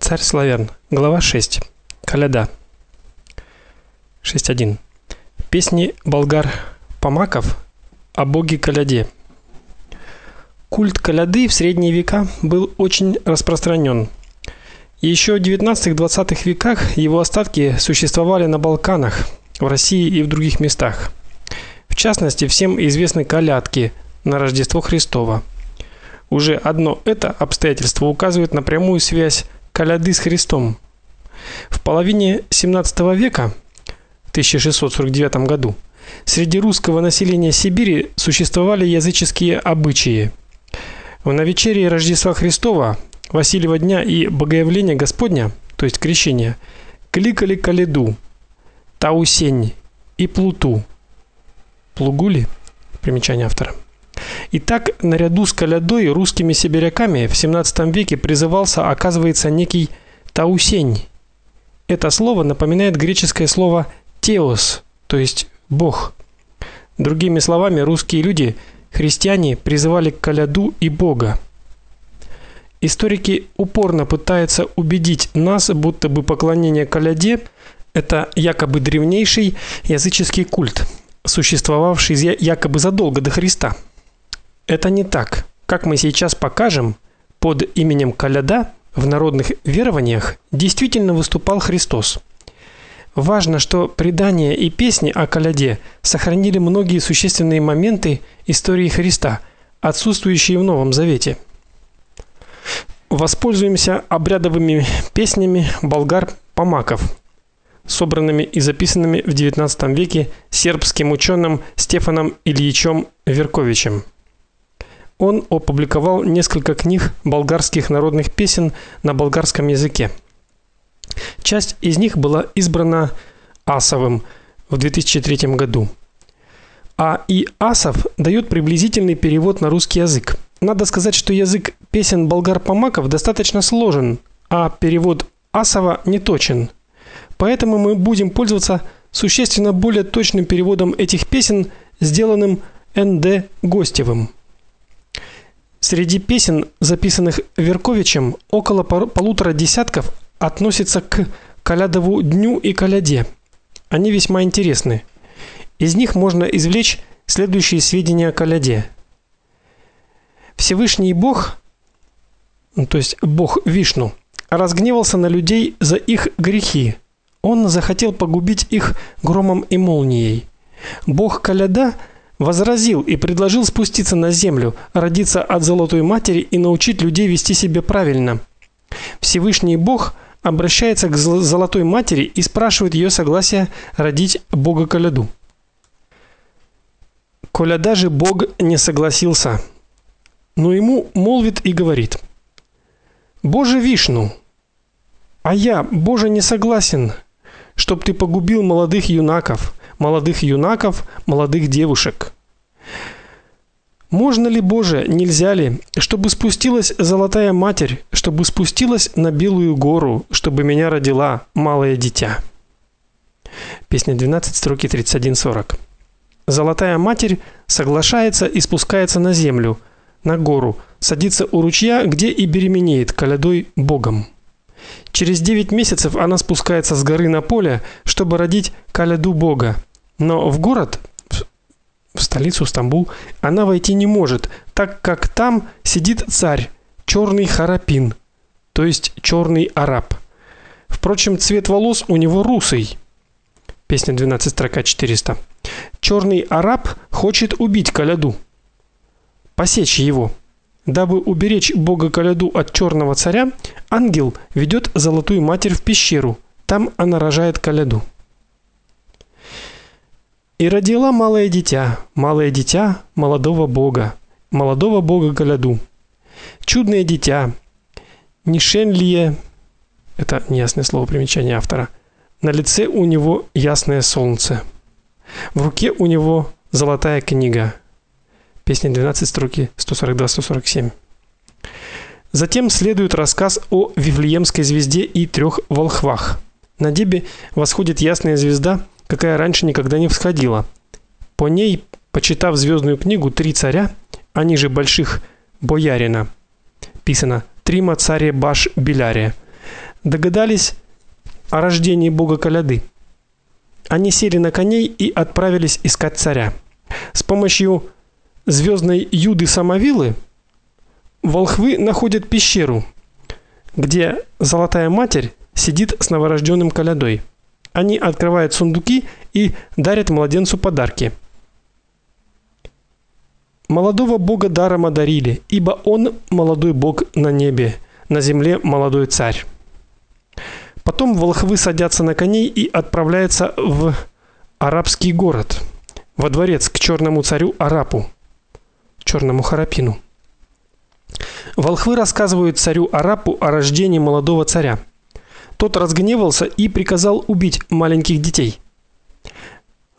Царь славян. Глава 6. Коляда. 6.1. Песни болгар Помаков о боге Коляде. Культ Коляды в средние века был очень распространен. Еще в 19-20 веках его остатки существовали на Балканах, в России и в других местах. В частности, всем известны колядки на Рождество Христово. Уже одно это обстоятельство указывает на прямую связь коляды с Христом. В половине 17 века, в 1649 году, среди русского населения Сибири существовали языческие обычаи. В навечерие Рождества Христова, Василия дня и Богоявления Господня, то есть крещения, кликали коляду, таусень и плуту. Плугули примечание автора. Итак, наряду с колядой русскими сибиряками в 17 веке призывался, оказывается, некий таусень. Это слово напоминает греческое слово теос, то есть бог. Другими словами, русские люди, христиане, призывали к коляду и бога. Историки упорно пытаются убедить нас, будто бы поклонение коляде это якобы древнейший языческий культ, существовавший якобы задолго до Христа. Это не так. Как мы сейчас покажем, под именем Коляда в народных верованиях действительно выступал Христос. Важно, что предания и песни о коляде сохранили многие существенные моменты истории Христа, отсутствующие в Новом Завете. Воспользуемся обрядовыми песнями болгар-помаков, собранными и записанными в XIX веке сербским ученым Стефаном Ильичем Верковичем. Он опубликовал несколько книг болгарских народных песен на болгарском языке. Часть из них была избрана Асовым в 2003 году. А и Асов дает приблизительный перевод на русский язык. Надо сказать, что язык песен болгар-помаков достаточно сложен, а перевод Асова не точен. Поэтому мы будем пользоваться существенно более точным переводом этих песен, сделанным Н.Д. Гостевым. Среди песен, записанных Верковичем, около полутора десятков относятся к Колядову дню и коляде. Они весьма интересны. Из них можно извлечь следующие сведения о коляде. Всевышний Бог, ну, то есть Бог Вишну, разгневался на людей за их грехи. Он захотел погубить их громом и молнией. Бог Коляда возразил и предложил спуститься на землю, родиться от золотой матери и научить людей вести себя правильно. Всевышний Бог обращается к золотой матери и спрашивает ее согласия родить Бога Коляду. Коляда же Бог не согласился. Но ему молвит и говорит: "Боже Вишну, а я, Боже, не согласен, чтоб ты погубил молодых юнаков, молодых юнаков, молодых девушек. Можно ли, Боже, нельзя ли, чтобы спустилась золотая матерь, чтобы спустилась на белую гору, чтобы меня родила малое дитя? Песня 12, строки 31-40. Золотая матерь соглашается и спускается на землю, на гору, садится у ручья, где и беременеет колядой Богом. Через 9 месяцев она спускается с горы на поле, чтобы родить коляду Бога. Но в город в столицу Стамбул, она войти не может, так как там сидит царь, черный харапин, то есть черный араб. Впрочем, цвет волос у него русый. Песня 12 строка 400. Черный араб хочет убить Коляду. Посечь его. Дабы уберечь бога Коляду от черного царя, ангел ведет золотую матерь в пещеру. Там она рожает Коляду. И родила малое дитя, малое дитя молодого бога, молодого бога Галяду. Чудное дитя. Нишенлие это неясное слово примечание автора. На лице у него ясное солнце. В руке у него золотая книга. Песня 12 строки 142-147. Затем следует рассказ о Вифлеемской звезде и трех волхвах. На небе восходит ясная звезда, какая раньше никогда не всходила. По ней, почитав звездную книгу Три царя, они же больших боярина, писано Трима царе баш Белярия. догадались о рождении бога Коляды. Они сели на коней и отправились искать царя. С помощью звездной Юды Самовилы волхвы находят пещеру, где Золотая Матерь сидит с новорожденным колядой. Они открывают сундуки и дарят младенцу подарки. Молодого бога даром одарили, ибо он молодой бог на небе, на земле молодой царь. Потом волхвы садятся на коней и отправляются в арабский город, во дворец к черному царю Арапу, черному Харапину. Волхвы рассказывают царю Арапу о рождении молодого царя. Тот разгневался и приказал убить маленьких детей.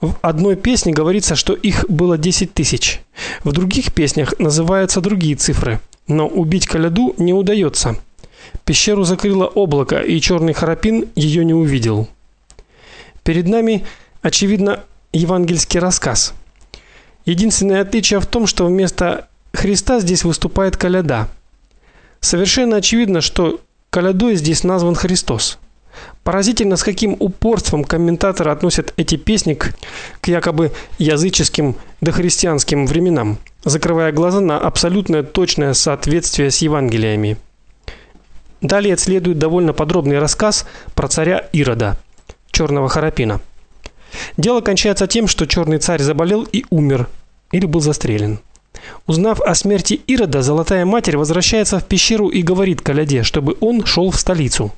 В одной песне говорится, что их было 10 тысяч. В других песнях называются другие цифры, но убить Коляду не удается. Пещеру закрыло облако, и черный Харапин ее не увидел. Перед нами, очевидно, евангельский рассказ. Единственное отличие в том, что вместо Христа здесь выступает коляда. Совершенно очевидно, что колядой здесь назван Христос. Поразительно, с каким упорством комментаторы относят эти песни к, якобы языческим дохристианским временам, закрывая глаза на абсолютное точное соответствие с Евангелиями. Далее следует довольно подробный рассказ про царя Ирода, черного Харапина. Дело кончается тем, что черный царь заболел и умер или был застрелен. Узнав о смерти Ирода, Золотая Матерь возвращается в пещеру и говорит Коляде, чтобы он шел в столицу.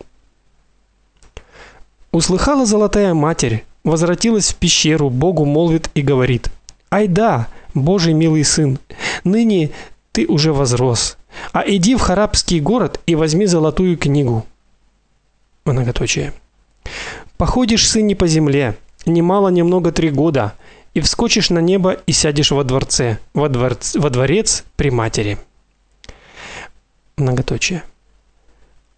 Услыхала Золотая Матерь, возвратилась в пещеру, Богу молвит и говорит: "Ай да, Божий милый сын, ныне ты уже возрос, а иди в Харабский город и возьми золотую книгу". Многоточие. Походишь сын не по земле, немало немного три года, и вскочишь на небо и сядешь во дворце, во дворц, во дворец при матери. Многоточие.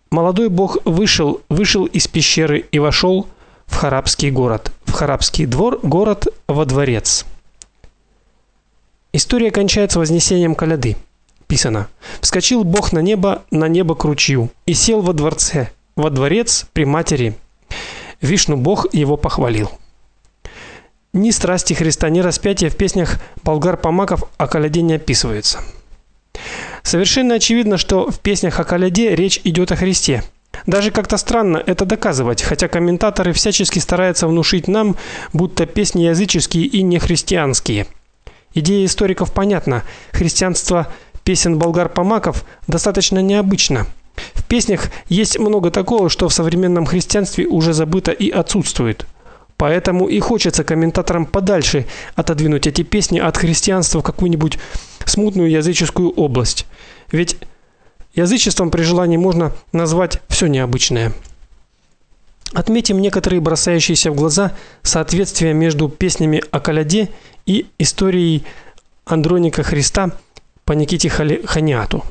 Молодой бог вышел, вышел из пещеры и вошел в Харабский город, в Харабский двор, город во дворец. История кончается вознесением коляды. Писано: "Вскочил Бог на небо, на небо к ручью, и сел во дворце, во дворец при матери. Вишну Бог его похвалил". Ни страсти Христа, ни распятие в песнях болгар-помаков о коляде не описываются. Совершенно очевидно, что в песнях о коляде речь идет о Христе. Даже как-то странно это доказывать, хотя комментаторы всячески стараются внушить нам, будто песни языческие и не христианские. Идея историков понятна. Христианство песен болгар-помаков достаточно необычно. В песнях есть много такого, что в современном христианстве уже забыто и отсутствует. Поэтому и хочется комментаторам подальше отодвинуть эти песни от христианства в какую-нибудь смутную языческую область. Ведь язычеством при желании можно назвать все необычное. Отметим некоторые бросающиеся в глаза соответствия между песнями о коляде и историей Андроника Христа по Никите Ханиату.